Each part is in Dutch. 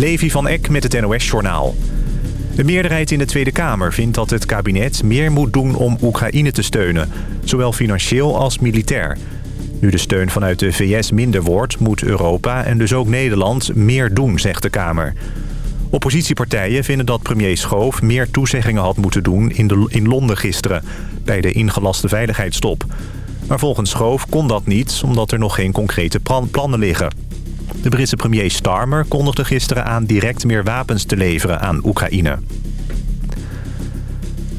Levi van Eck met het NOS-journaal. De meerderheid in de Tweede Kamer vindt dat het kabinet meer moet doen om Oekraïne te steunen. Zowel financieel als militair. Nu de steun vanuit de VS minder wordt, moet Europa en dus ook Nederland meer doen, zegt de Kamer. Oppositiepartijen vinden dat premier Schoof meer toezeggingen had moeten doen in, de, in Londen gisteren... bij de ingelaste veiligheidstop. Maar volgens Schoof kon dat niet, omdat er nog geen concrete plannen liggen. De Britse premier Starmer kondigde gisteren aan direct meer wapens te leveren aan Oekraïne.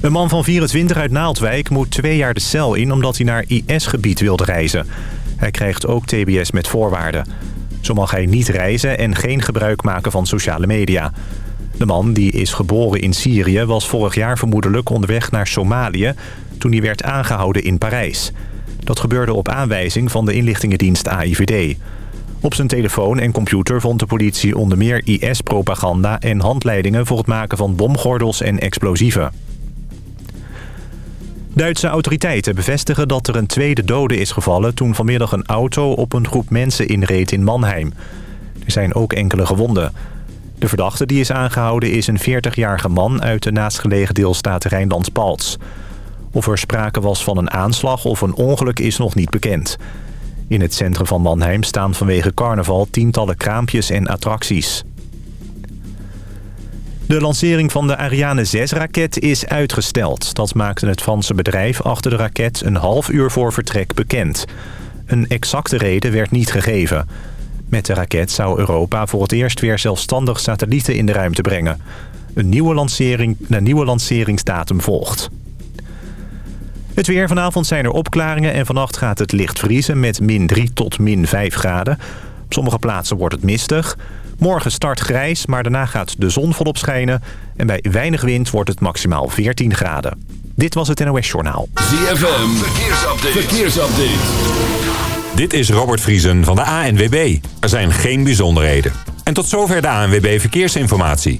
Een man van 24 uit Naaldwijk moet twee jaar de cel in omdat hij naar IS-gebied wilde reizen. Hij krijgt ook TBS met voorwaarden. Zo mag hij niet reizen en geen gebruik maken van sociale media. De man, die is geboren in Syrië, was vorig jaar vermoedelijk onderweg naar Somalië... toen hij werd aangehouden in Parijs. Dat gebeurde op aanwijzing van de inlichtingendienst AIVD. Op zijn telefoon en computer vond de politie onder meer IS-propaganda... en handleidingen voor het maken van bomgordels en explosieven. Duitse autoriteiten bevestigen dat er een tweede dode is gevallen... toen vanmiddag een auto op een groep mensen inreed in Mannheim. Er zijn ook enkele gewonden. De verdachte die is aangehouden is een 40-jarige man... uit de naastgelegen deelstaat Rijnland-Palts. Of er sprake was van een aanslag of een ongeluk is nog niet bekend. In het centrum van Mannheim staan vanwege carnaval tientallen kraampjes en attracties. De lancering van de Ariane 6-raket is uitgesteld. Dat maakte het Franse bedrijf achter de raket een half uur voor vertrek bekend. Een exacte reden werd niet gegeven. Met de raket zou Europa voor het eerst weer zelfstandig satellieten in de ruimte brengen. Een nieuwe, lancering, een nieuwe lanceringsdatum volgt. Het weer. Vanavond zijn er opklaringen en vannacht gaat het licht vriezen met min 3 tot min 5 graden. Op sommige plaatsen wordt het mistig. Morgen start grijs, maar daarna gaat de zon volop schijnen. En bij weinig wind wordt het maximaal 14 graden. Dit was het NOS Journaal. ZFM. Verkeersupdate. Verkeersupdate. Dit is Robert Vriesen van de ANWB. Er zijn geen bijzonderheden. En tot zover de ANWB Verkeersinformatie.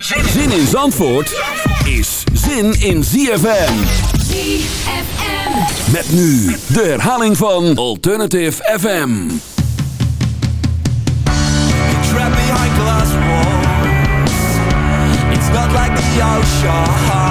Zin in Zandvoort is zin in ZFM. ZFM. Met nu de herhaling van Alternative FM. trapped behind glass walls. It's not like the ocean.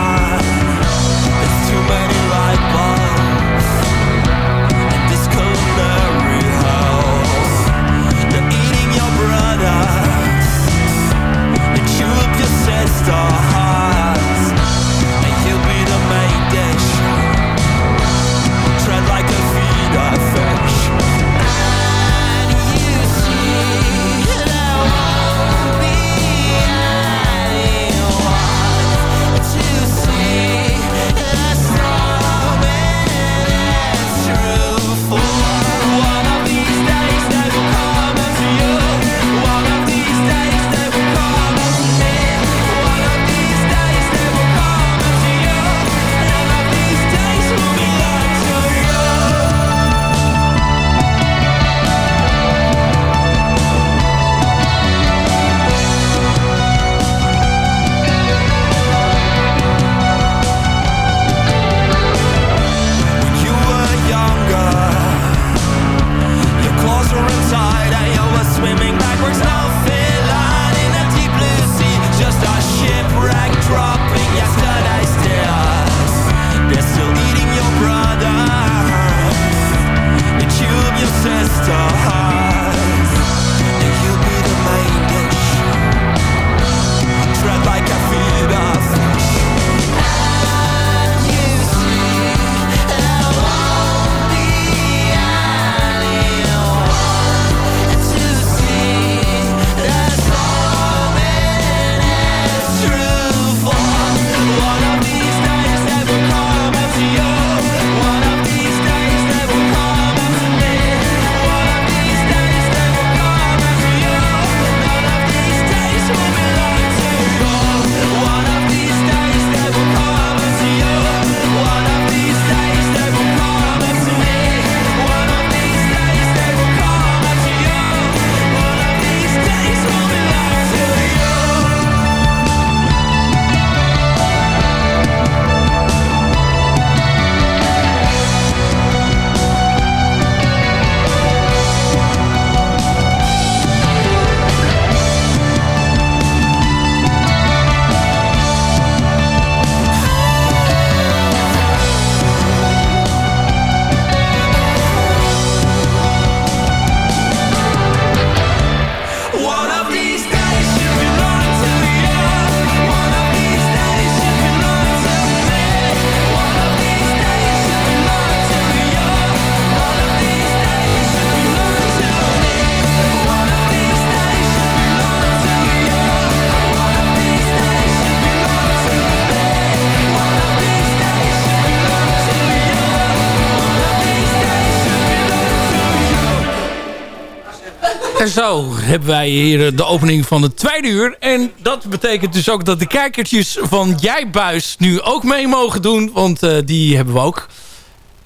Zo hebben wij hier de opening van het tweede uur. En dat betekent dus ook dat de kijkertjes van Jij Buis nu ook mee mogen doen. Want eh, die hebben we ook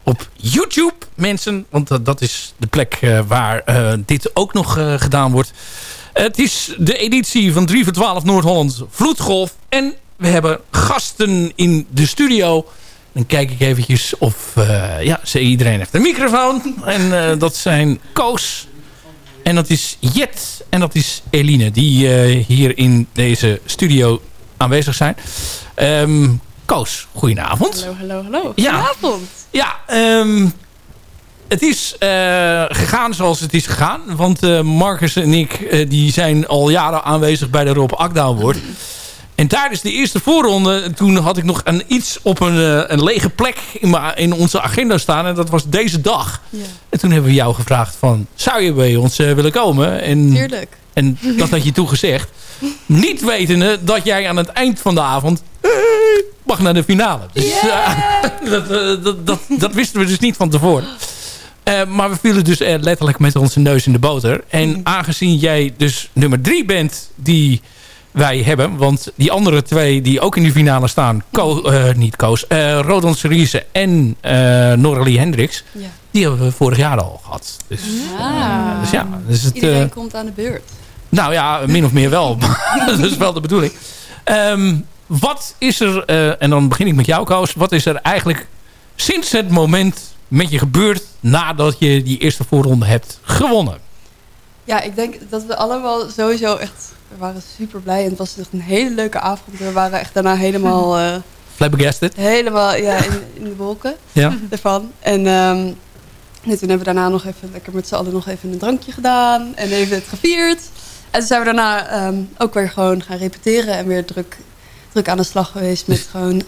op YouTube, mensen. Want dat is de plek eh, waar eh, dit ook nog gedaan wordt. Het is de editie van 3 voor 12 Noord-Holland Vloedgolf. En we hebben gasten in de studio. Dan kijk ik eventjes of... ja, iedereen heeft een microfoon. En dat zijn Koos... En dat is Jet en dat is Eline die eh, hier in deze studio aanwezig zijn. Ehm, Koos, goedenavond. Hallo, hallo, hallo. Ja. Goedenavond. Ja, ehm, het is eh, gegaan zoals het is gegaan. Want eh, Marcus en ik die zijn al jaren aanwezig bij de Rob Akda Award. En tijdens de eerste voorronde, toen had ik nog een, iets op een, eh, een lege plek in, in onze agenda staan. En dat was deze dag. Ja, En toen hebben we jou gevraagd van, zou je bij ons eh, willen komen? En, tuurlijk. en dat had je toegezegd. Niet wetende dat jij aan het eind van de avond eh, mag naar de finale. Dus dat, dat, dat, dat wisten we dus niet van tevoren. Maar we vielen dus letterlijk met onze neus in de boter. En aangezien jij dus nummer drie bent die wij hebben... want die andere twee die ook in de finale staan... Ko, eh, niet Koos, eh Rodon Cerise en eh Noralie Hendricks... Ja. die hebben we vorig jaar al gehad. Dus, Ah. dus ja, dus het, Iedereen komt aan de beurt. nou ja, min of meer wel. dat is wel de bedoeling. Ehm, wat is er, en dan begin ik met jou Koos. Wat is er eigenlijk sinds het moment met je gebeurd... nadat je die eerste voorronde hebt gewonnen? Ja, ik denk dat we allemaal sowieso echt... We waren super blij en het was echt een hele leuke avond. We waren echt daarna helemaal, eh, Flabbergasted? helemaal ja, in, in de wolken Ja. ervan. En nee, toen hebben we daarna nog even lekker met z'n allen nog even een drankje gedaan. En even het gevierd. En toen zijn we daarna ehm, ook weer gewoon gaan repeteren. En weer druk, druk aan de slag geweest met gewoon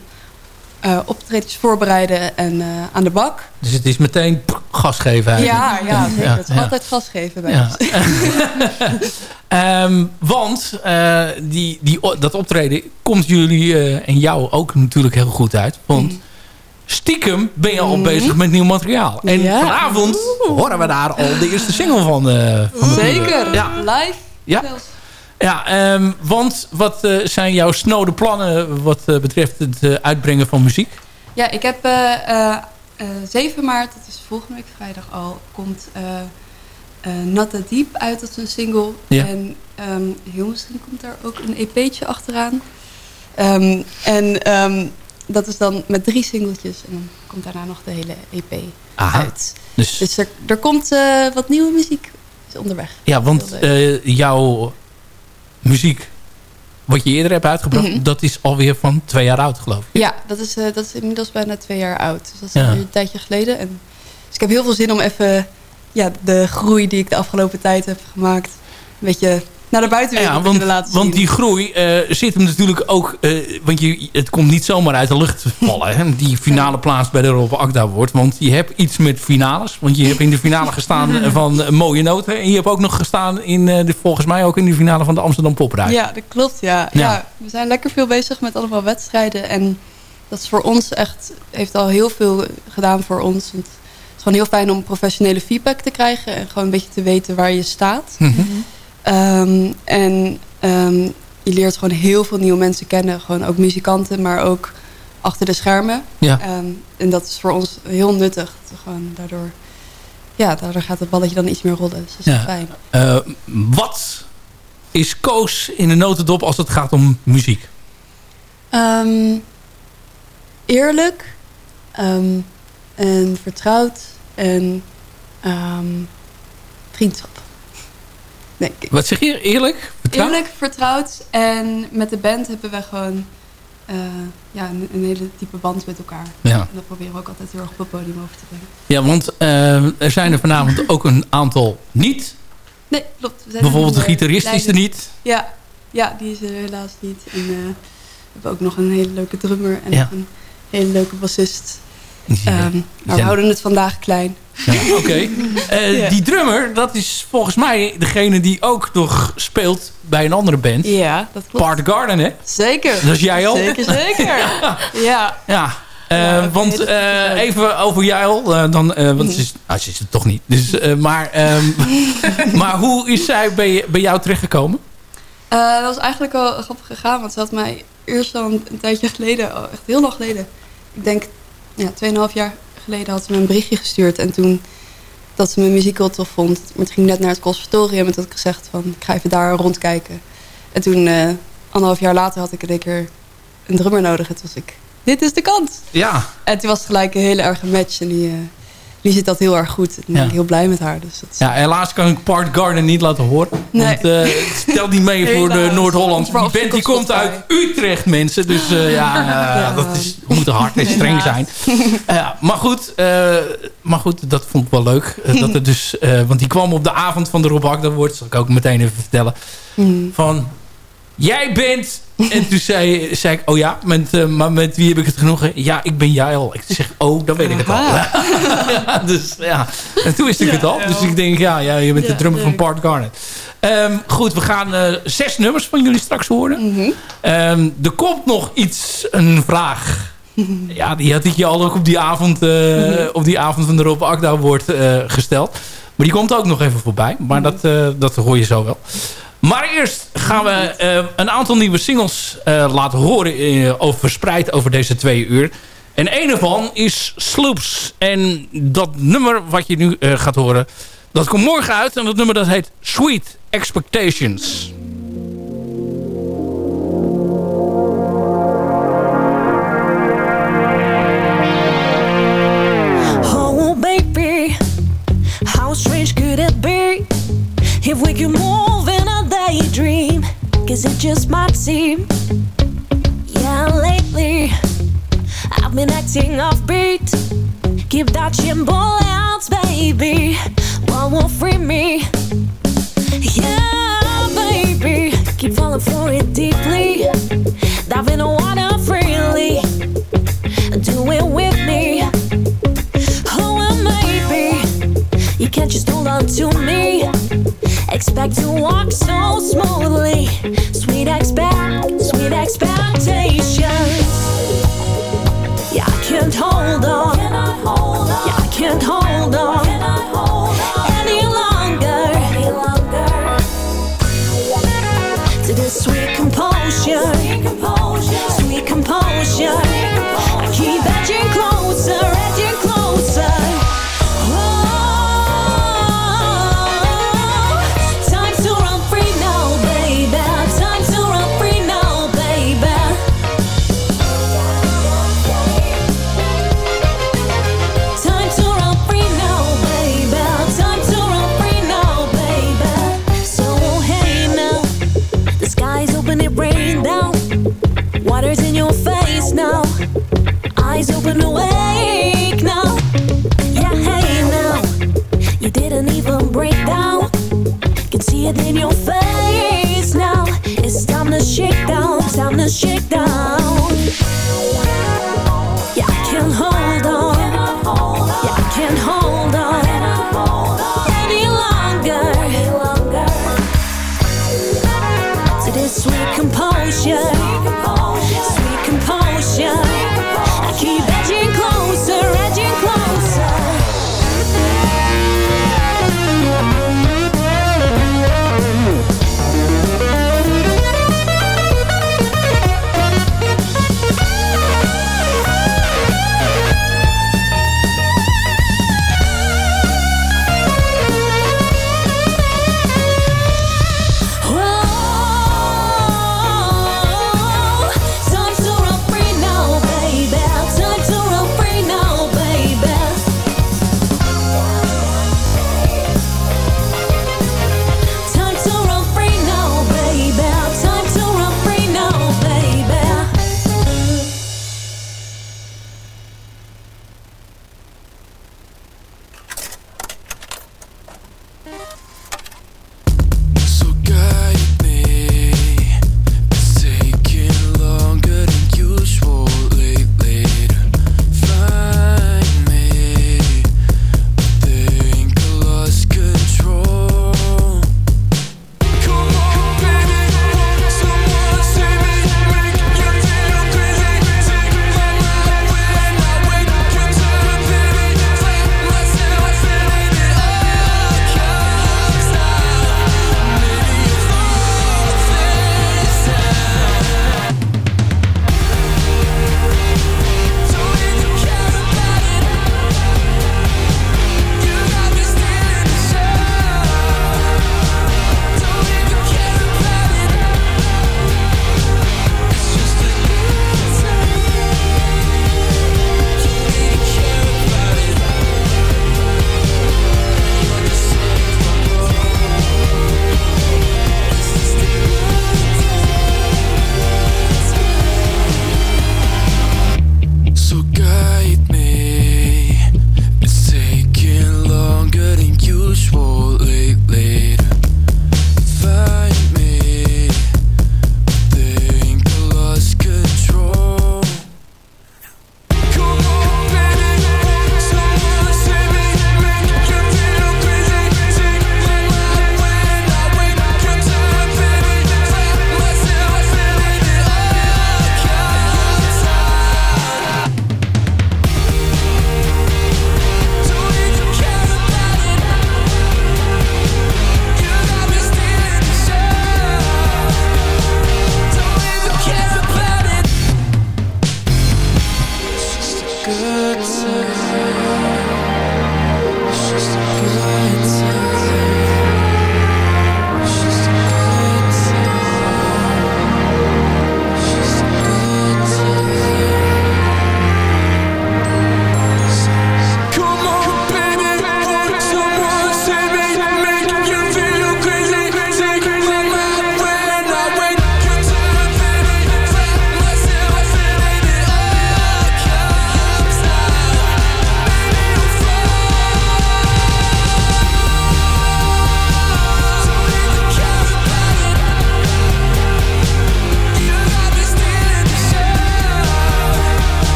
eh optredens voorbereiden en eh, aan de bak. Dus het is meteen gas geven eigenlijk. Ja, ja, zeker. Ja, het is ja. altijd gas geven bij Ja. ons. Ehm, want eh, die, die, dat optreden komt jullie en jou ook natuurlijk heel goed uit. Want stiekem ben je al bezig met nieuw materiaal. En vanavond horen we daar al de eerste single van. van Zeker. Live. Ja. Ja, ehm, want wat eh, zijn jouw snode plannen wat eh, betreft het eh, uitbrengen van muziek? Ja, ik heb eh, eh, eh, 7 maart, dat is volgende week vrijdag al, komt Natta Diep uit als een single. Ja. En ehm, heel misschien komt daar ook een EP'tje achteraan. Ehm, en dat is dan met drie singeltjes. En dan komt daarna nog de hele EP Aha. uit. Dus, Dus er, er komt wat nieuwe muziek is onderweg. ja, want jouw muziek, wat je eerder hebt uitgebracht, Mhm. dat is alweer van twee jaar oud geloof ik. Ja, dat is, eh, dat is inmiddels bijna twee jaar oud. Dus dat is Ja. een tijdje geleden. En, dus ik heb heel veel zin om even ja, de groei die ik de afgelopen tijd heb gemaakt... een beetje naar de buitenwereld Ja, te want, kunnen laten want die groei eh, zit hem natuurlijk ook... eh, want je, het komt niet zomaar uit de lucht vallen. Hè, die finale plaats bij de Rob Akda wordt. Want je hebt iets met finales. Want je hebt in de finale gestaan van eh, Mooie Noten. En je hebt ook nog gestaan in, eh, de, volgens mij ook in de finale van de Amsterdam Poprij. Ja, dat klopt. Ja. Ja. Ja. we zijn lekker veel bezig met allemaal wedstrijden. En dat is voor ons echt, heeft al heel veel gedaan voor ons. Want het is gewoon heel fijn om professionele feedback te krijgen. En gewoon een beetje te weten waar je staat. Mhm. Ehm, en ehm, je leert gewoon heel veel nieuwe mensen kennen. Gewoon ook muzikanten, maar ook achter de schermen. Ja. Ehm, en dat is voor ons heel nuttig. Gewoon daardoor, ja, daardoor gaat het balletje dan iets meer rollen. Dus dat is Ja. fijn. Eh, wat is Koos in de notendop als het gaat om muziek? Eerlijk en vertrouwd en vriendschap. Denk ik. Wat zeg je? Eerlijk? Vertrouw? Eerlijk, vertrouwd en met de band hebben we gewoon eh, ja, een, een hele diepe band met elkaar. Ja. En dat proberen we ook altijd heel erg op het podium over te brengen. ja, want eh, er zijn er vanavond ook een aantal niet. Nee, klopt. We zijn Bijvoorbeeld de eh, gitarist is er niet. Ja, ja, die is er helaas niet. En eh, we hebben ook nog een hele leuke drummer en Ja. nog een hele leuke bassist. Die- Ehm, maar we houden het vandaag klein. Ja, Oké. Eh, Ja. Die drummer, dat is volgens mij degene die ook nog speelt bij een andere band. Ja, dat klopt. Part Garden, hè? Zeker. Dat is jij al? Zeker, zeker. ja. Ja. Eh, want eh, even over jou. dan, want ze is, nou, ze is het toch niet. Dus, maar, ehm, maar hoe is zij bij, bij jou terechtgekomen? Dat was eigenlijk wel grappig gegaan, want ze had mij eerst al een, een tijdje geleden, echt heel lang geleden, ik denk ja, 2,5 jaar geleden, had ze me een berichtje gestuurd. En toen dat ze mijn muziek heel tof vond. Maar toen ging ik net naar het conservatorium en toen had ik gezegd van, ik ga even daar rondkijken. En toen, eh, anderhalf jaar later, had ik in één keer een drummer nodig. En toen was ik, dit is de kans. Ja, En toen was het gelijk een hele erge match. En die, eh, die zit dat heel erg goed. Ik ben Ja. heel blij met haar. Dus dat is- ja, helaas kan ik Part Garden niet laten horen. Nee. Want eh, het stelt niet mee voor de. Noord-Holland. Die band die komt uit Utrecht, mensen. Dus eh, ja, eh, Ja. dat is, we moeten hard en streng zijn. Eh, maar, goed, eh, maar goed, dat vond ik wel leuk. Dat er dus, eh, want die kwam op de avond van de Rob Agda wordt. zal ik ook meteen even vertellen. Hmm. Van, jij bent... En toen zei, zei ik, oh ja, met, eh, maar met wie heb ik het genoegen? Ja, ik ben jij al. Ik zeg, oh, dan weet ik het al. Ja, dus ja, en toen wist ik het al. Dus ik denk, ja, ja je bent de drummer van. Part Garnet. Ehm, goed, we gaan eh, zes nummers van jullie straks horen. Mhm. Ehm, er komt nog iets, een vraag. Ja, die had ik je al ook op die avond, eh, op die avond van de Rob Akda wordt eh, gesteld. Maar die komt ook nog even voorbij. Maar dat, eh, dat hoor je zo wel. Maar eerst gaan we eh, een aantal nieuwe singles eh, laten horen. eh, over, verspreid over deze twee uur. En een ervan is Sloops. En dat nummer wat je nu gaat horen... dat komt morgen uit. En dat nummer dat heet Sweet Expectations. Cause it just might seem, yeah, lately I've been acting offbeat. Keep dodging bullets, baby. What will free me? Yeah, baby, keep falling for it deeply. Dive in the water freely. Do it with me. Oh, well, maybe you can't just hold on to me. Expect to walk so smoothly. Sweet expect, sweet expectations. Yeah, I can't hold on. Yeah, I can't hold on. Any longer. To this sweet composure. Sweet composure. I keep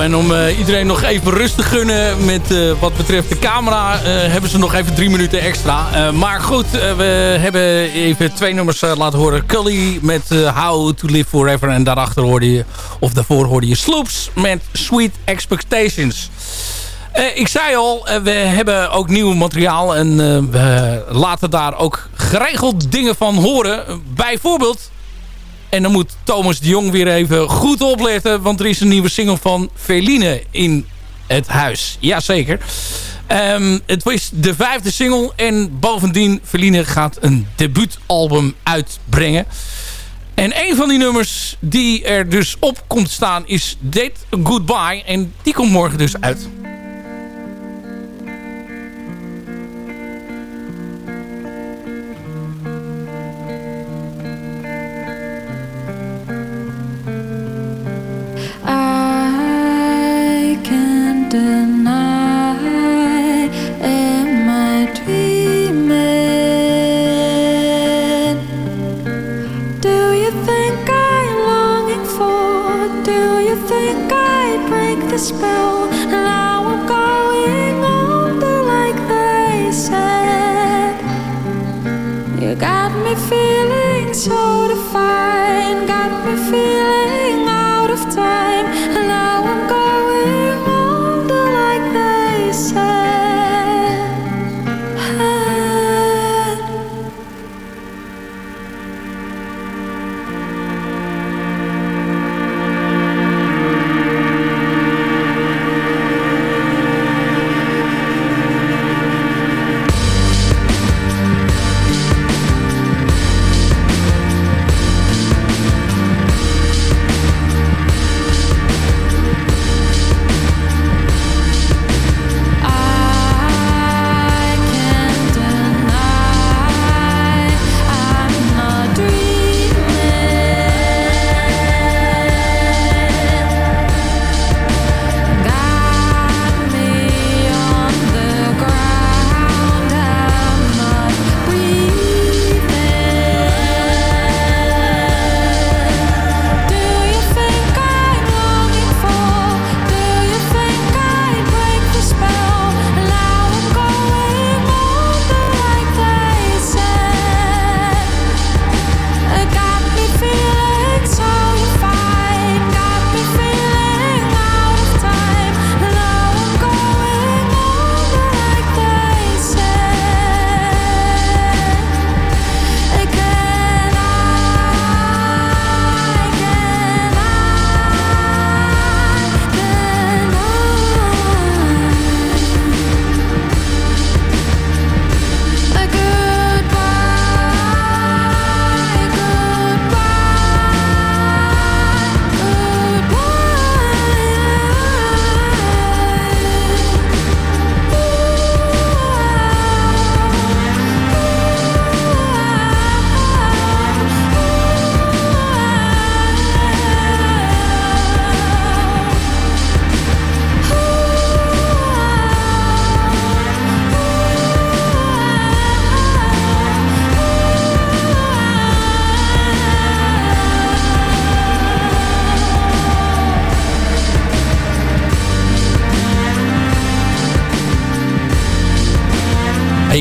En om eh, iedereen nog even rust te gunnen met eh, wat betreft de camera... eh, hebben ze nog even drie minuten extra. Maar goed, we hebben even twee nummers laten horen. Cully met How to Live Forever. En daarachter hoorde je, of daarvoor hoorde je Sloops met Sweet Expectations. Ik zei al, we hebben ook nieuw materiaal. En we laten daar ook geregeld dingen van horen. Bijvoorbeeld... En dan moet Thomas de Jong weer even goed opletten. Want er is een nieuwe single van Feline in het huis. Jazeker. Ehm het was de vijfde single. En bovendien, Feline gaat een debuutalbum uitbrengen. En een van die nummers die er dus op komt staan is Date Goodbye. En die komt morgen dus uit.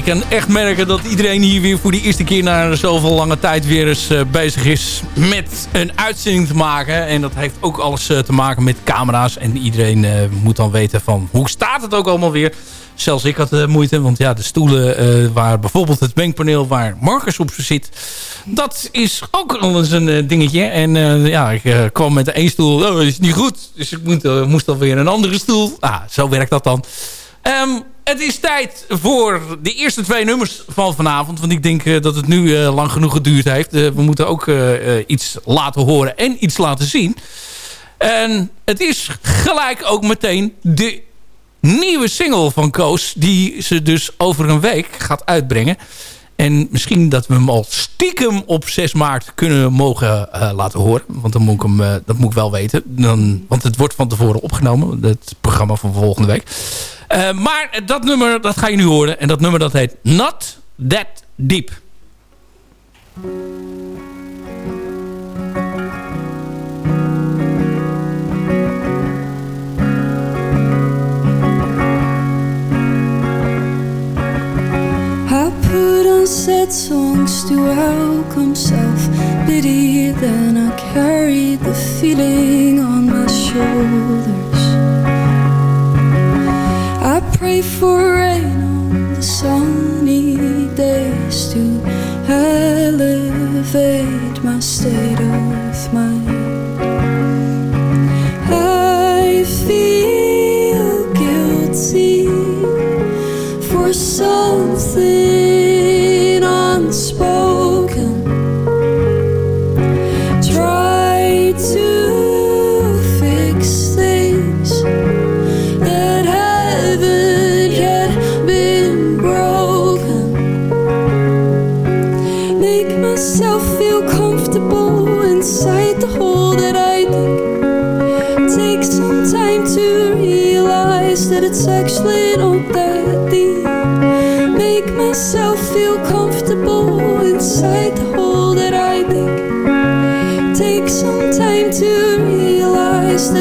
Kan echt merken dat iedereen hier weer voor de eerste keer na zoveel lange tijd weer eens eh, bezig is met een uitzending te maken. En dat heeft ook alles eh, te maken met camera's. En iedereen eh, moet dan weten van hoe staat het ook allemaal weer. Zelfs ik had moeite, want ja, de stoelen waar bijvoorbeeld het mengpaneel waar Marcus op zit, dat is ook al eens een dingetje. En ja, ik kwam met één stoel, oh, dat is niet goed. Dus ik moet, eh, moest alweer een andere stoel. Ah, zo werkt dat dan. Ehm, het is tijd voor de eerste twee nummers van vanavond. Want ik denk eh, dat het nu eh, lang genoeg geduurd heeft. Eh, we moeten ook iets laten horen en iets laten zien. En het is gelijk ook meteen de nieuwe single van Koos. Die ze dus over een week gaat uitbrengen. En misschien dat we hem al stiekem op 6 maart kunnen mogen laten horen. Want dan moet ik hem, dat moet ik wel weten. Dan, want het wordt van tevoren opgenomen. Het programma van volgende week. Eh, maar dat nummer, dat ga je nu horen. En dat nummer dat heet Not That Deep. Said songs to welcome self-pity Then I carried the feeling on my shoulder I pray for rain on the sunny days to elevate my state of mind. I feel guilty for something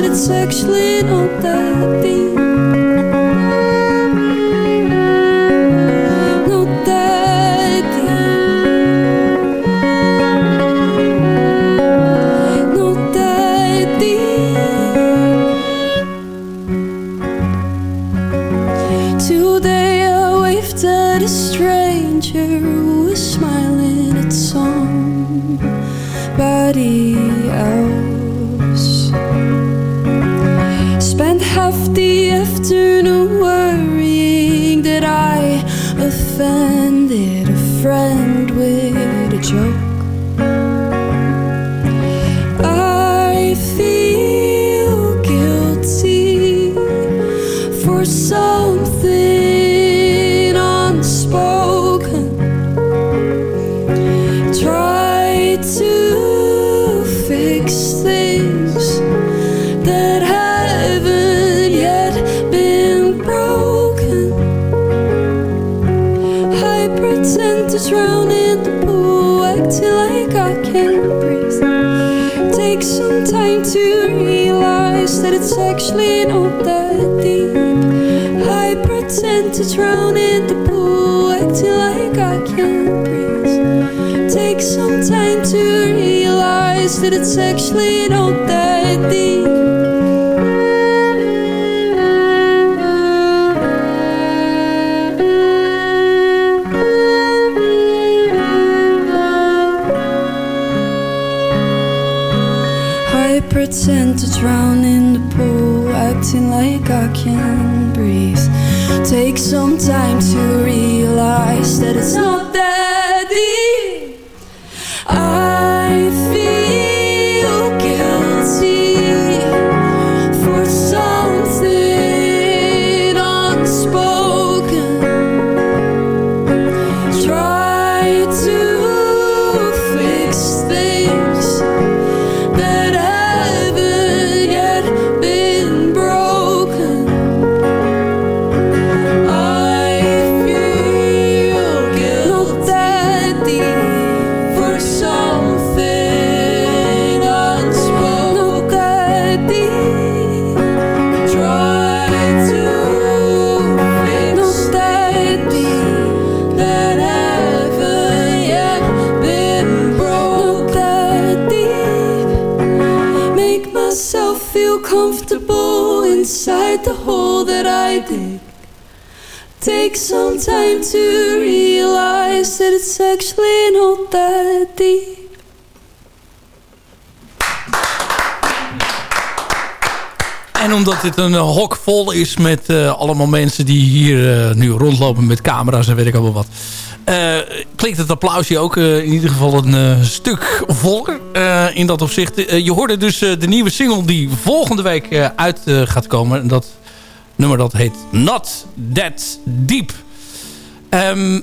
that it's actually not that deep. Time to realize that it's actually not that deep. Omdat dit een eh, hok vol is met eh, allemaal mensen die hier eh, nu rondlopen met camera's en weet ik allemaal wat. klinkt het applausje ook in ieder geval een stuk voller in dat opzicht. Je hoorde dus de nieuwe single die volgende week uit gaat komen. En dat nummer dat heet Not That Deep. Ehm,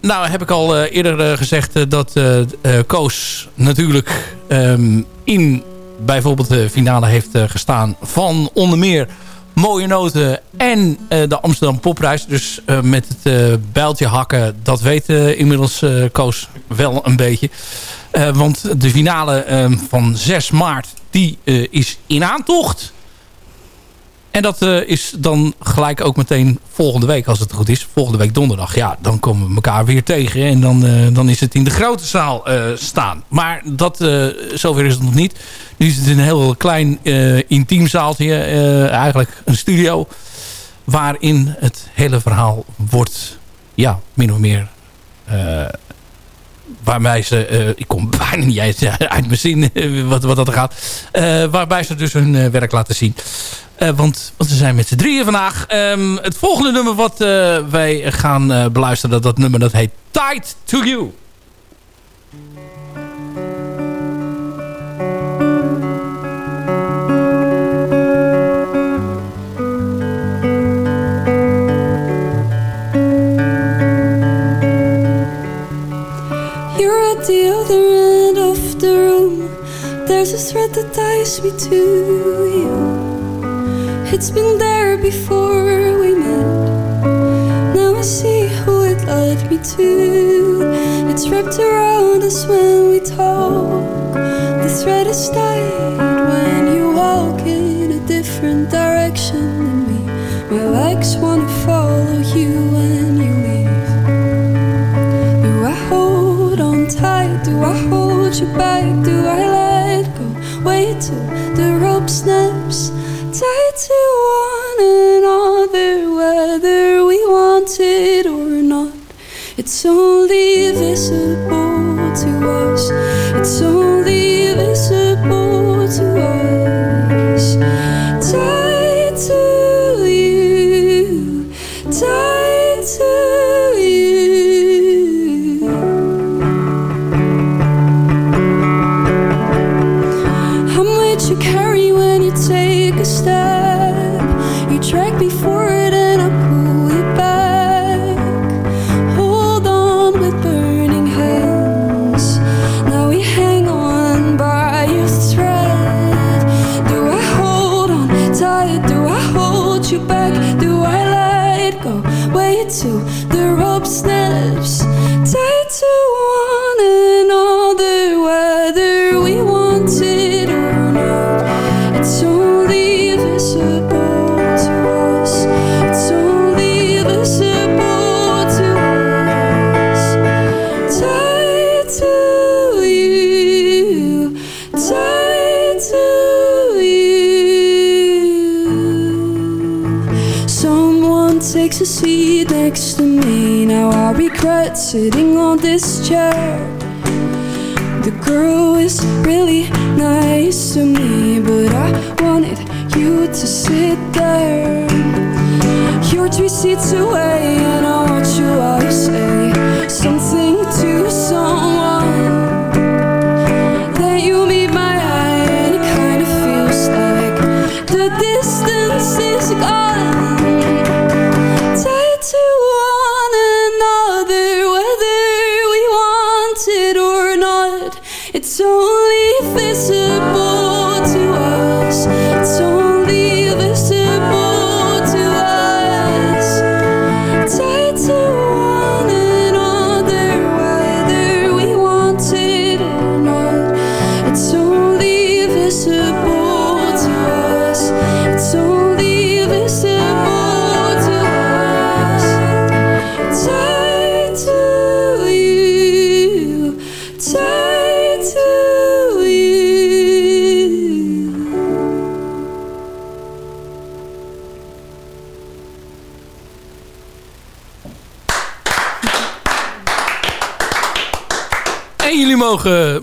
nou heb ik al eerder gezegd dat Koos natuurlijk ehm, in bijvoorbeeld de finale heeft eh, gestaan van onder meer Mooie Noten en eh, de Amsterdam Popprijs. Dus eh, met het eh bijltje hakken, dat weet eh, inmiddels eh, Koos wel een beetje. Eh, want de finale eh, van 6 maart, die eh, is in aantocht. En dat eh, is dan gelijk ook meteen volgende week, als het goed is. Volgende week donderdag. Ja, dan komen we elkaar weer tegen. En dan, eh, dan is het in de grote zaal eh, staan. Maar dat, zover is het nog niet. Nu is het een heel klein intiem zaaltje. eigenlijk een studio. Waarin het hele verhaal wordt, ja, min of meer... eh, waarbij ze, eh, ik kom bijna niet uit, uit mijn zin eh, wat, wat dat gaat. Eh, waarbij ze dus hun eh, werk laten zien. Eh, want, want ze zijn met z'n drieën vandaag. Ehm, het volgende nummer wat eh, wij gaan eh, beluisteren, dat nummer dat heet Tied to You. There's a thread that ties me to you. It's been there before we met. Now I see who it led me to. It's wrapped around us when we talk. The thread is tied when you walk in a different direction than me. My legs wanna follow you when you leave. Do I hold on tight? Do I hold you back? Do Wait till the rope snaps. Tied to one another, whether we want it or not. It's only visible to us. It's only this chair. The girl is really nice to me, but I wanted you to sit there. You're three seats away,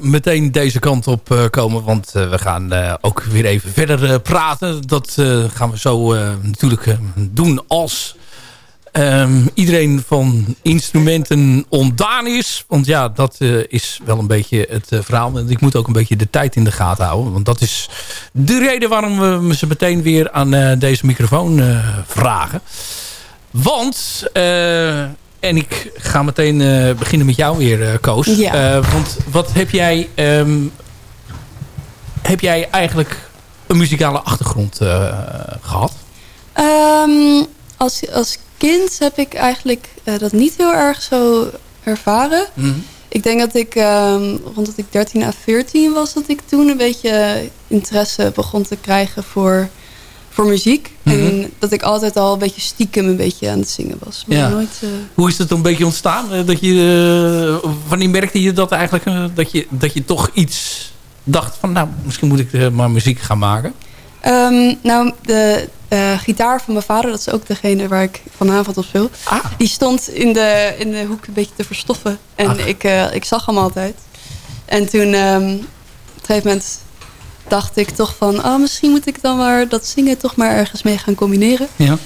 meteen deze kant op eh, komen. Want eh, we gaan eh, ook weer even verder eh, praten. Dat eh, gaan we zo eh, natuurlijk eh, doen als ehm, iedereen van instrumenten ontdaan is. Want ja, dat eh, is wel een beetje het eh, verhaal. En ik moet ook een beetje de tijd in de gaten houden. Want dat is de reden waarom we ze meteen weer aan eh, deze microfoon eh, vragen. Want... en ik ga meteen eh, beginnen met jou weer, eh, Koos. Ja. Eh, want wat heb jij... ehm, heb jij eigenlijk een muzikale achtergrond eh, gehad? Ehm, als, als kind heb ik eigenlijk dat niet heel erg zo ervaren. Ik denk dat ik ehm, rond dat ik 13 à 14 was, dat ik toen een beetje interesse begon te krijgen voor, voor muziek. Mhm. En dat ik altijd al een beetje stiekem een beetje aan het zingen was. Maar Ja. nooit... eh, Hoe is het een beetje ontstaan? Eh, Dat je, eh, wanneer merkte je dat eigenlijk? dat, je, dat je toch iets dacht van... Nou, misschien moet ik maar muziek gaan maken. Ehm, nou, de gitaar van mijn vader, dat is ook degene waar ik vanavond op speel. Ah. Die stond in de, in de hoek een beetje te verstoffen. En Ach. ik, ik zag hem altijd. En toen, ehm, op een gegeven moment dacht ik toch van... Oh, misschien moet ik dan maar dat zingen toch maar ergens mee gaan combineren. Ja.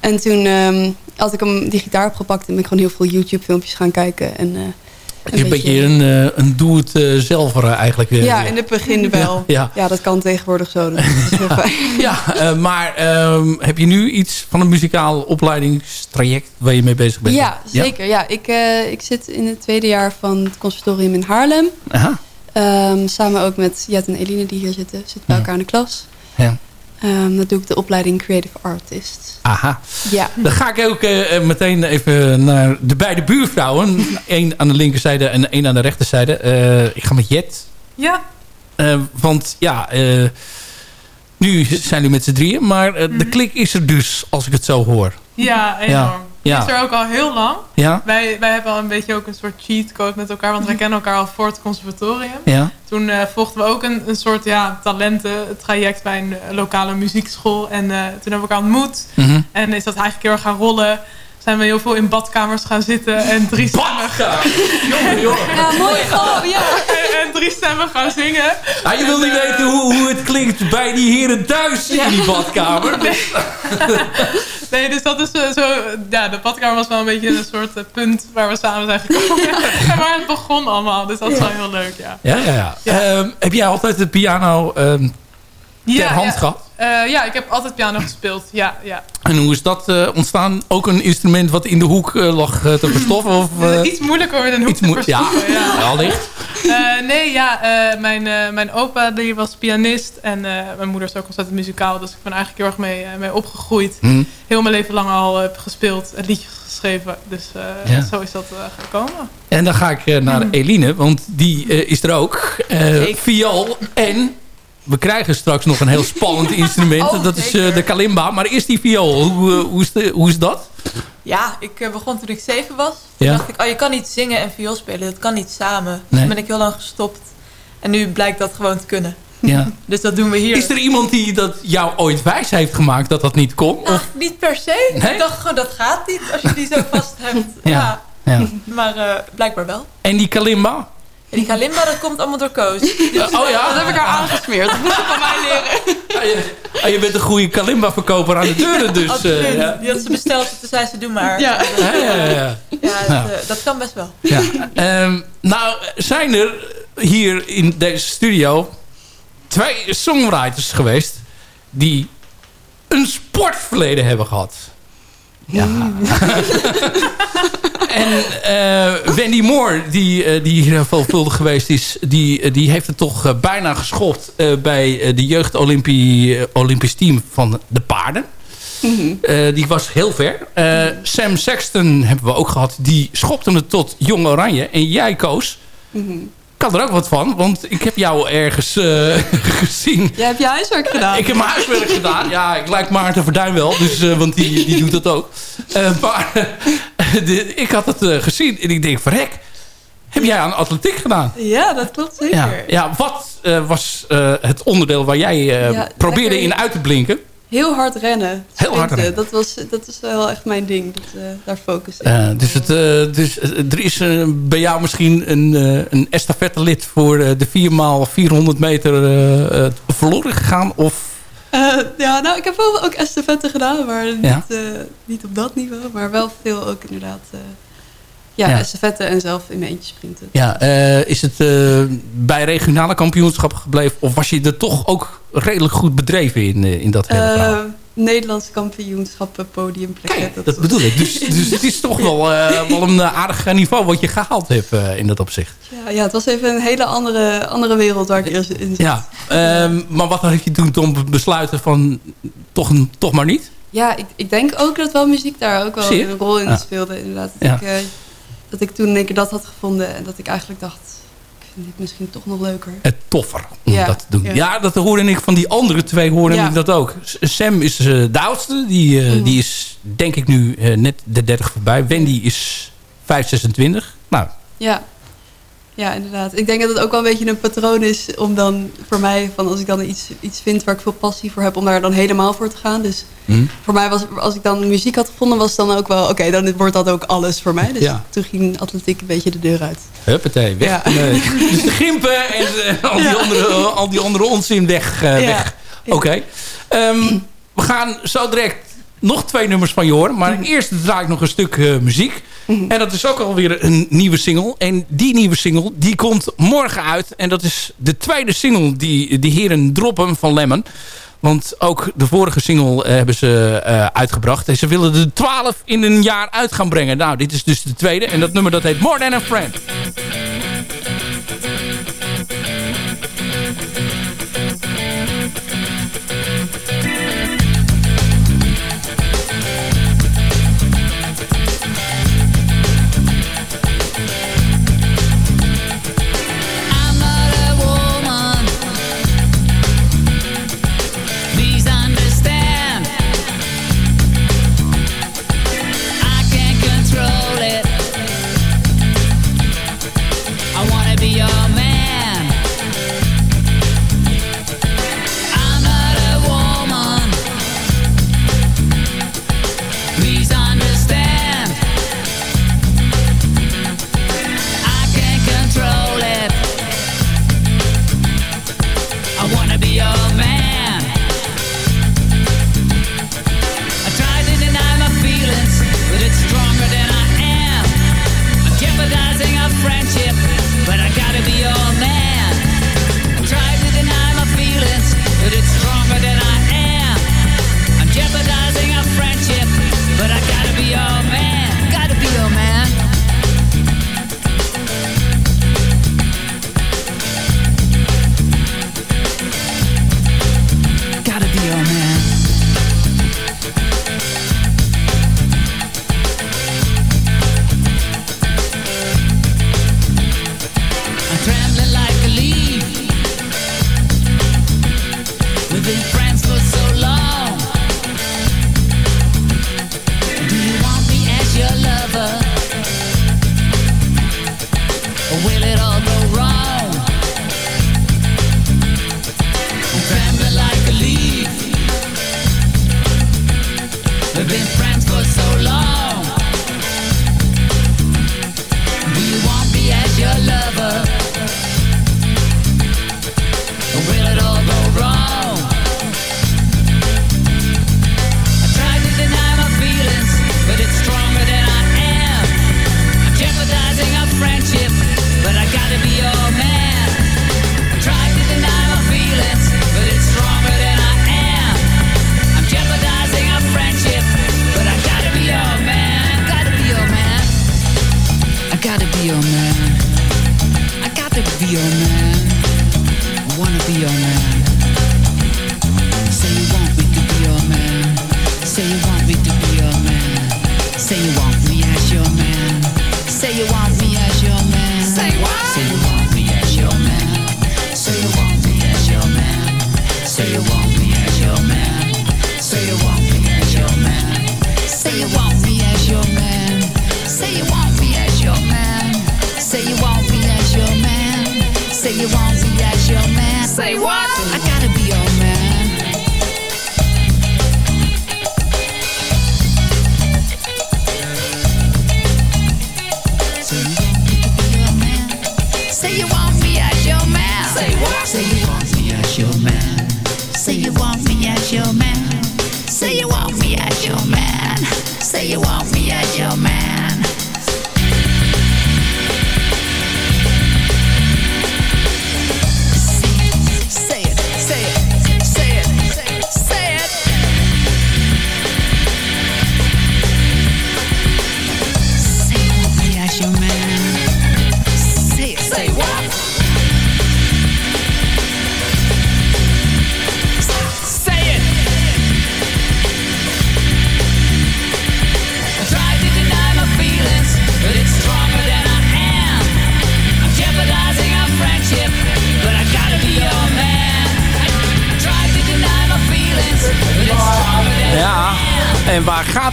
En toen ehm, had ik hem die gitaar opgepakt en ben ik gewoon heel veel YouTube filmpjes gaan kijken. En, eh, Het is een beetje een, eh, een doe-het-zelver eigenlijk. eh, ja, in het begin wel. Ja, Ja, dat kan tegenwoordig zo. Dus dat is heel fijn. ja eh, maar ehm, heb je nu iets van een muzikaal opleidingstraject waar je mee bezig bent? Ja, zeker. Ja? ik, eh, ik zit in het tweede jaar van het conservatorium in Haarlem. Aha. Ehm, samen ook met Jet en Eline die hier zitten. Zitten bij elkaar in de klas. Ja. Ehm, dat doe ik de opleiding Creative Artist. Aha. Ja. Dan ga ik ook eh, eh, meteen even naar de beide buurvrouwen. Eén aan de linkerzijde en één aan de rechterzijde. Eh, ik ga met Jet. Ja, want ja, nu zijn jullie met z'n drieën. Maar de klik is er dus, als ik het zo hoor. ja, enorm. Ja. Die is er ook al heel lang. Ja? Wij, wij hebben al een beetje ook een soort cheatcode met elkaar, want wij kennen elkaar al voor het conservatorium. Ja? Toen eh, volgden we ook een, een soort ja, talententraject bij een eh, lokale muziekschool. En eh, toen hebben we elkaar ontmoet. Mhm. En is dat eigenlijk heel erg gaan rollen. Zijn we heel veel in badkamers gaan zitten en drie stemmen, Jongen, jongen. Ja, mooi. Oh, ja. en, en drie stemmen gaan zingen. Ah, je wil niet weten hoe, hoe het klinkt bij die heren thuis in die badkamer. Nee, dus dat is eh, zo... Ja, de badkamer was wel een beetje een soort eh, punt waar we samen zijn gekomen. en waar het begon allemaal. Dus dat is wel heel leuk, ja. Ja, ja, ja. Ehm, heb jij altijd de piano ehm, ter Ja, hand ja. gehad? Eh, ja, ik heb altijd piano gespeeld. Ja, ja. En hoe is dat eh, ontstaan? Ook een instrument wat in de hoek eh, lag te verstoffen? Of, Iets moeilijker om in een hoek te moe- ja. Ja. allicht. Eh, nee, ja, mijn, mijn opa die was pianist. En mijn moeder is ook ontzettend muzikaal. Dus ik ben eigenlijk heel erg mee, mee opgegroeid. Hm. Heel mijn leven lang al heb gespeeld en liedjes geschreven. Dus Ja. zo is dat gekomen. En dan ga ik naar Hm. Eline, want die is er ook. Eh viool en... We krijgen straks nog een heel spannend instrument. Oh, dat is eh, de kalimba. Maar eerst die viool. Hoe, eh, hoe, is, de, hoe is dat? Ja, ik eh, begon toen ik zeven was. Toen Ja. dacht ik, oh, je kan niet zingen en viool spelen. Dat kan niet samen. Dus Nee. toen ben ik heel lang gestopt. En nu blijkt dat gewoon te kunnen. Ja. Dus dat doen we hier. Is er iemand die dat jou ooit wijs heeft gemaakt dat dat niet kon? Niet per se. Nee? Ik dacht gewoon, dat gaat niet als je die zo vast hebt. Ja. ja. ja. Maar blijkbaar wel. En die kalimba? En die kalimba, dat komt allemaal door Koos. Oh ja? Dat heb ik haar aangesmeerd. Dat moest ze van mij leren. Ah, je, ah, je bent een goede kalimba-verkoper aan de deuren dus. eh, ja. Die had ze besteld, toen zei ze, doe maar. Ja. Ja, ja, ja, het, Ja. eh, dat kan best wel. Ja. Ehm, nou, zijn er hier in deze studio twee songwriters geweest die een sportverleden hebben gehad. Ja. en eh, Wendy Moore, die, eh, die hier veelvuldig geweest is... die, eh, die heeft het toch bijna geschopt bij de jeugd Olympi- Olympisch team van de paarden. Eh, die was heel ver. Sam Sexton hebben we ook gehad. Die schopte me tot Jong Oranje. En jij, Koos, kan er ook wat van. Want ik heb jou ergens eh, gezien. Jij hebt je huiswerk gedaan. Ik heb mijn huiswerk gedaan. Ja, ik lijk Maarten Verduin wel. Dus, eh, want die, die doet dat ook. Eh, maar de- ik had het gezien. En ik denk, verrek. Heb jij aan atletiek gedaan? Ja, dat klopt zeker. Ja, ja wat was het onderdeel waar jij Ja, probeerde lekker- in uit te blinken? Heel hard rennen. Heel hard Sprinten. rennen. Dat, was, dat is wel echt mijn ding. Dat, eh, daar focus ik. Eh, dus het, eh, dus eh, er is eh, bij jou misschien een, eh een estafette-lid voor eh, de 4x400 meter eh, eh, verloren gegaan? Of Eh, ja, nou, ik heb wel ook estafette gedaan, maar niet, Ja. eh, niet op dat niveau. Maar wel veel ook inderdaad. Ja, Ja. estafette en zelf in mijn eentje sprinten. ja, eh, is het eh, bij regionale kampioenschappen gebleven? Of was je er toch ook redelijk goed bedreven in, eh, in dat hele verhaal? Nederlands kampioenschappen, podiumplekken. Dat was- bedoel ik. Dus, dus het is toch wel, wel een aardig niveau wat je gehaald hebt in dat opzicht. Ja, ja, het was even een hele andere, andere wereld waar ik eerst in zat. Ja, ehm, maar wat had je toen om besluiten van toch, toch maar niet? Ja, ik, ik denk ook dat wel muziek daar ook wel een rol in Ja. speelde. Inderdaad. Dat, Ja. ik, dat ik toen een keer dat had gevonden en dat ik eigenlijk dacht... ik vind ik misschien toch nog leuker. Het toffer om Ja, dat te doen. Ja. ja. dat hoorde ik van die andere twee hoorde Ja. ik dat ook. Sam is eh, de oudste. Die, eh, Mhm. die is denk ik nu eh, net de 30 voorbij. Wendy is 5, 26. Nou, Ja. Ja, inderdaad. Ik denk dat het ook wel een beetje een patroon is om dan voor mij, van als ik dan iets, iets vind waar ik veel passie voor heb, om daar dan helemaal voor te gaan. Dus hm? voor mij was, als ik dan muziek had gevonden, was het dan ook wel, oké, dan wordt dat ook alles voor mij. Dus Ja. toen ging atletiek een beetje de deur uit. huppatee, weg. Ja. Nee. dus de gimpen en eh, al, die Ja. andere, al die andere onzin weg. eh, weg. Oké. Ehm, we gaan zo direct nog twee nummers van je horen. Maar Mhm. eerst draai ik nog een stuk eh, muziek. En dat is ook alweer een nieuwe single. En die nieuwe single die komt morgen uit. En dat is de tweede single die de heren droppen van Lemon. Want ook de vorige single eh, hebben ze eh, uitgebracht. En ze willen de 12 in een jaar uit gaan brengen. Nou, dit is dus de tweede. En dat nummer dat heet More Than a Friend.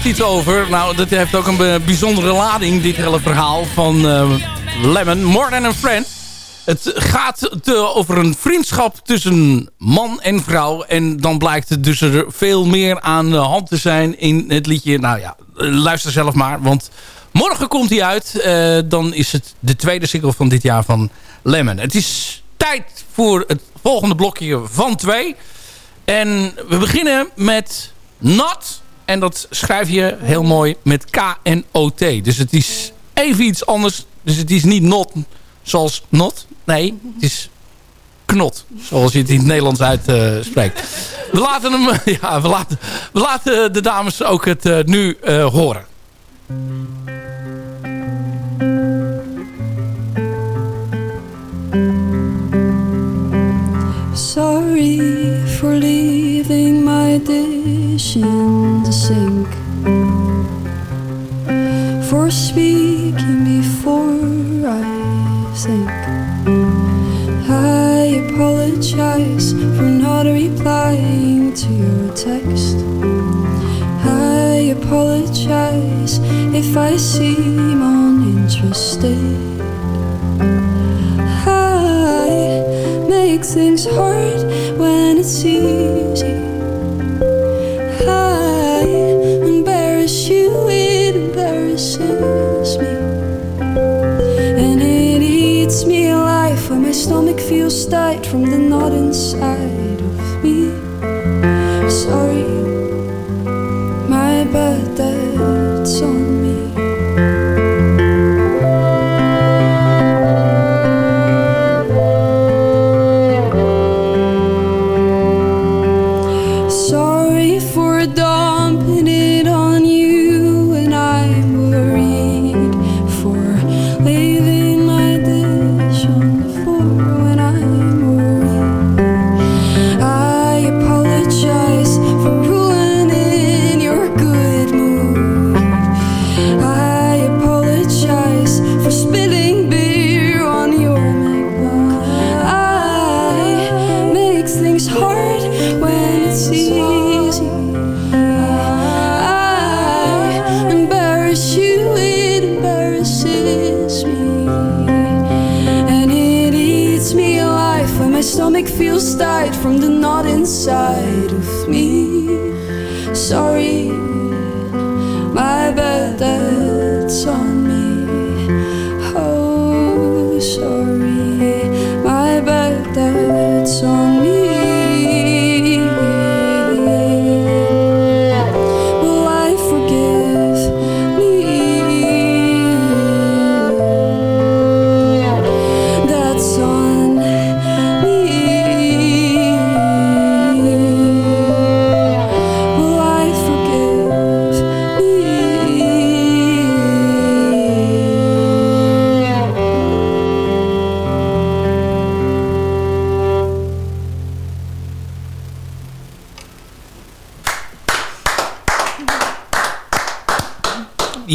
Dit over? Nou, dat heeft ook een bijzondere lading, dit hele verhaal van eh, Lemon. More Than a Friend. Het gaat te, over een vriendschap tussen man en vrouw. En dan blijkt het dus er veel meer aan de hand te zijn in het liedje. Nou ja, luister zelf maar, want morgen komt hij uit. Eh, dan is het de tweede single van dit jaar van Lemon. Het is tijd voor het volgende blokje van twee. En we beginnen met Not. En dat schrijf je heel mooi met K-N-O-T. Dus het is even iets anders. Dus het is niet not zoals not. Nee, het is knot. Zoals je het in het Nederlands uitspreekt. we laten hem... Ja, we laten, we laten de dames ook het eh, nu eh, horen. Sorry for leaving my dish in the sink. For speaking before I think. I apologize for not replying to your text. I apologize if I seem uninterested. Make things hard when it's easy. I embarrass you, it embarrasses me. And it eats me alive when my stomach feels tight from the knot inside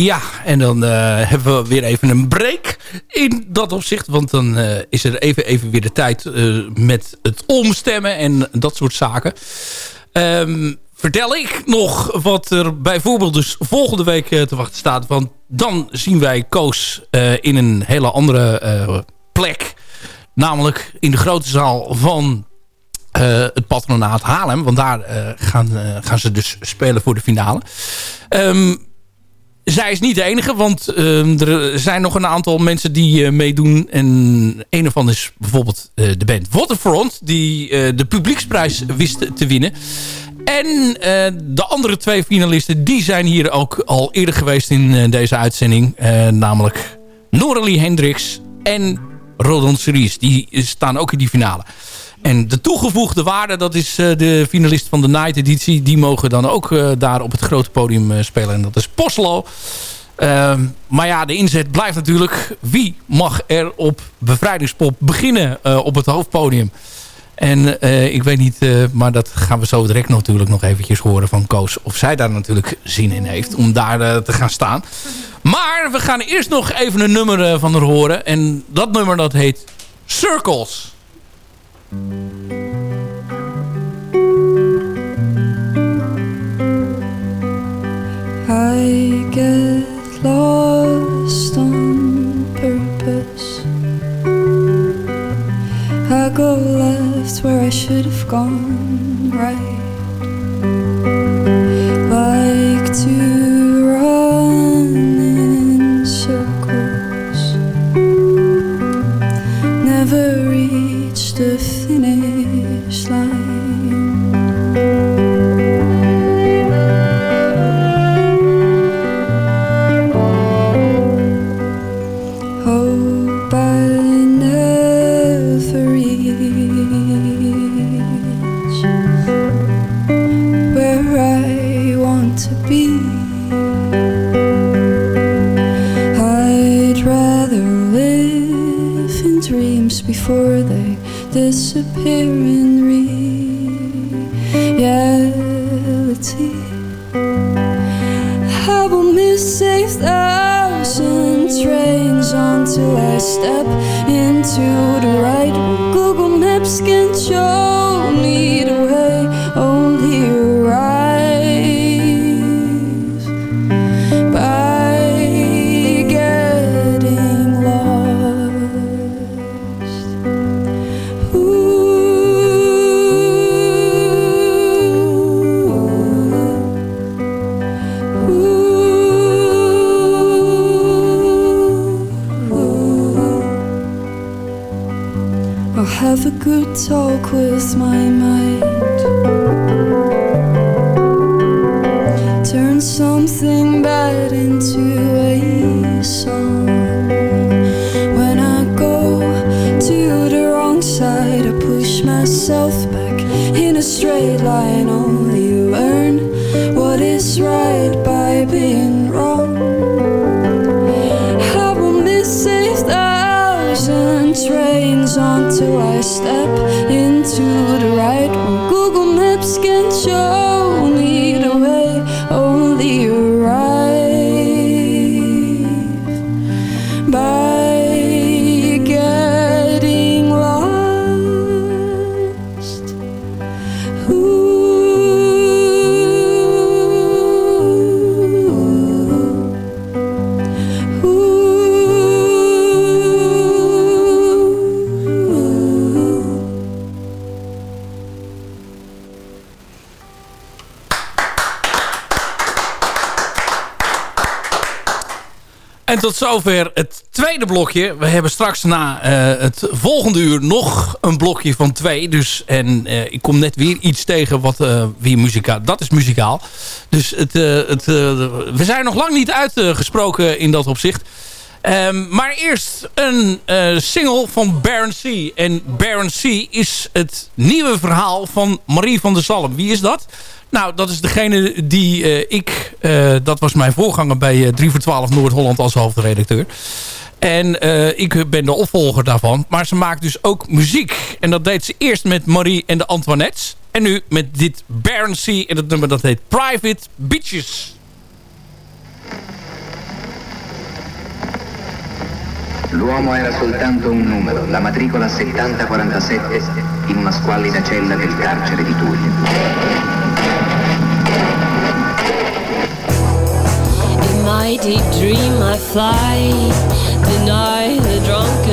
Ja, en dan eh, hebben we weer even een break in dat opzicht. Want dan eh, is er even, even weer de tijd eh, met het omstemmen en dat soort zaken. Ehm, vertel ik nog wat er bijvoorbeeld dus volgende week te wachten staat. Want dan zien wij Koos in een hele andere plek. Namelijk in de grote zaal van het patronaat Haarlem. Want daar gaan, gaan ze dus spelen voor de finale. Ehm, zij is niet de enige, want ehm, er zijn nog een aantal mensen die eh, meedoen. En een ervan is bijvoorbeeld eh, de band Waterfront, die eh, de publieksprijs wist te winnen. En de andere twee finalisten, die zijn hier ook al eerder geweest in deze uitzending. Namelijk Noralie Hendricks en Rodon Series. Die staan ook in die finale. En de toegevoegde waarde, dat is eh, de finalist van de Night editie. Die mogen dan ook eh, daar op het grote podium eh, spelen. En dat is Poslo. Ehm, maar ja, de inzet blijft natuurlijk. Wie mag er op bevrijdingspop beginnen op het hoofdpodium? En ik weet niet, maar dat gaan we zo direct natuurlijk nog eventjes horen van Koos. Of zij daar natuurlijk zin in heeft om daar te gaan staan. Maar we gaan eerst nog even een nummer van haar horen. En dat nummer dat heet Circles. Gone right. Like to tot zover het tweede blokje. We hebben straks na eh, het volgende uur nog een blokje van twee. Dus, en eh, ik kom net weer iets tegen wat eh, weer muzikaal... Dat is muzikaal. Dus het, het, we zijn nog lang niet uitgesproken in dat opzicht. Ehm, maar eerst een single van Baron C. En Baron C is het nieuwe verhaal van Marie van der Zalm. Wie is dat? Nou, dat is degene die eh, ik... eh, dat was mijn voorganger bij eh 3 voor 12 Noord-Holland als hoofdredacteur. En ik ben de opvolger daarvan. Maar ze maakt dus ook muziek. En dat deed ze eerst met Marie en de Antoinettes. En nu met dit Baron C. En het nummer dat heet Private Beaches. L'uomo era soltanto un numero, la matricola 7047, in una squallida cella del carcere di Tullio. In my deep dream I fly, deny the drunken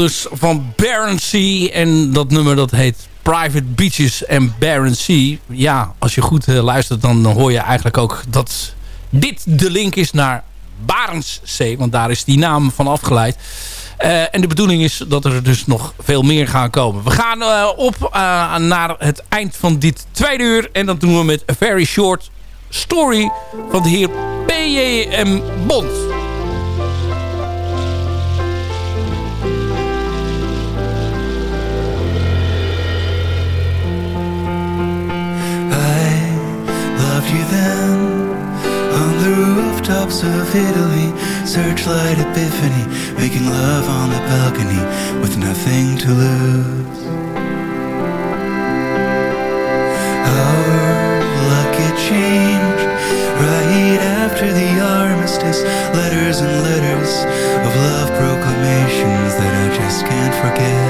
dus van Barren Sea. En dat nummer dat heet Private Beaches en Barren Sea. Ja, als je goed eh, luistert dan hoor je eigenlijk ook dat dit de link is naar Barentszee. Want daar is die naam van afgeleid. Eh, en de bedoeling is dat er dus nog veel meer gaan komen. We gaan eh, op naar het eind van dit tweede uur. En dat doen we met A Very Short Story van de heer P.J.M. Bond. you then on the rooftops of Italy. Searchlight epiphany, making love on the balcony with nothing to lose. Our luck it changed right after the armistice. Letters and letters of love proclamations that I just can't forget.